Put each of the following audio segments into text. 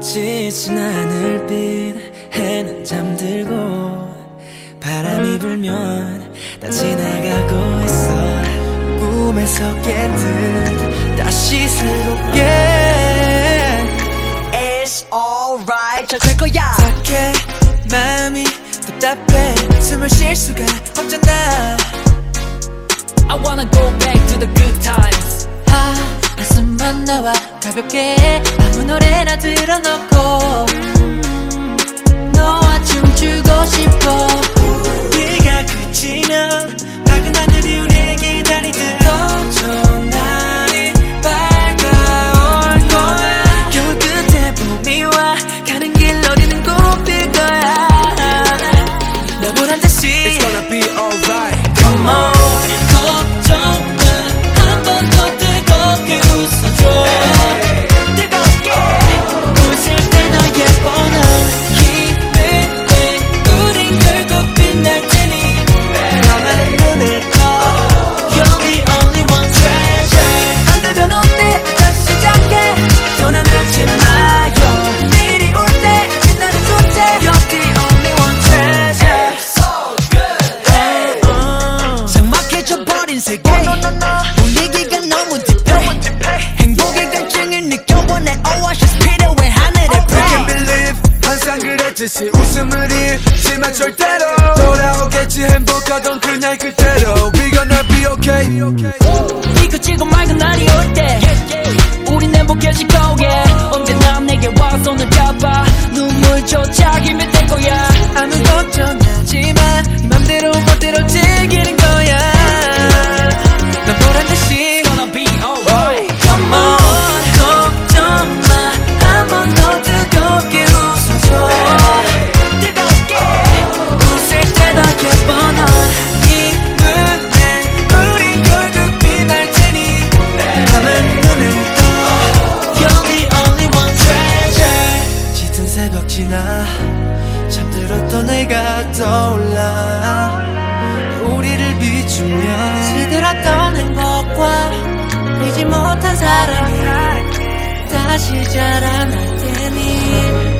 지친 하늘빛 해는 잠들고 바람이 불면 다 지나가고 있어. 꿈에서 깬듯 다시 새롭게. It's alright. 잘 될 거야. 어떡해 마음이 답답해. 숨을 쉴 수가 없잖아. I wanna go back to the good times. 아 가슴만 나와 가볍게 아무 노래나 들어놓고 듯이 웃음을 잃지만 절대로 돌아오겠지. 행복하던 그날 그대로. We gonna be okay. 비가 지고 맑은 날이 올때. 우린 행복해질 거야. 언제나 내게 와 손을 잡아. 눈물조차 기면 될 거야. 아무 걱정하지 마네 맘대로 멋대로 즐기는 지나 잠들었던 내가 떠올라 우리를 비추며 시들었던 행복과 잊지 못한 사랑이 다시 자라날 테니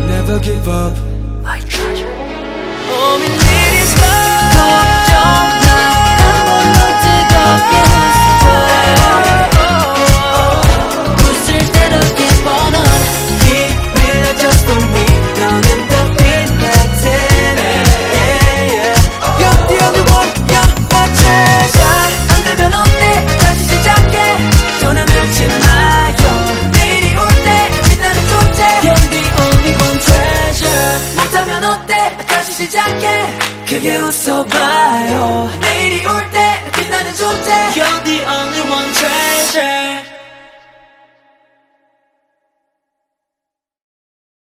Never give up. 봄이 때 크게 웃어봐요 내일이 올 때 빛나는 존재 You're the only one t r a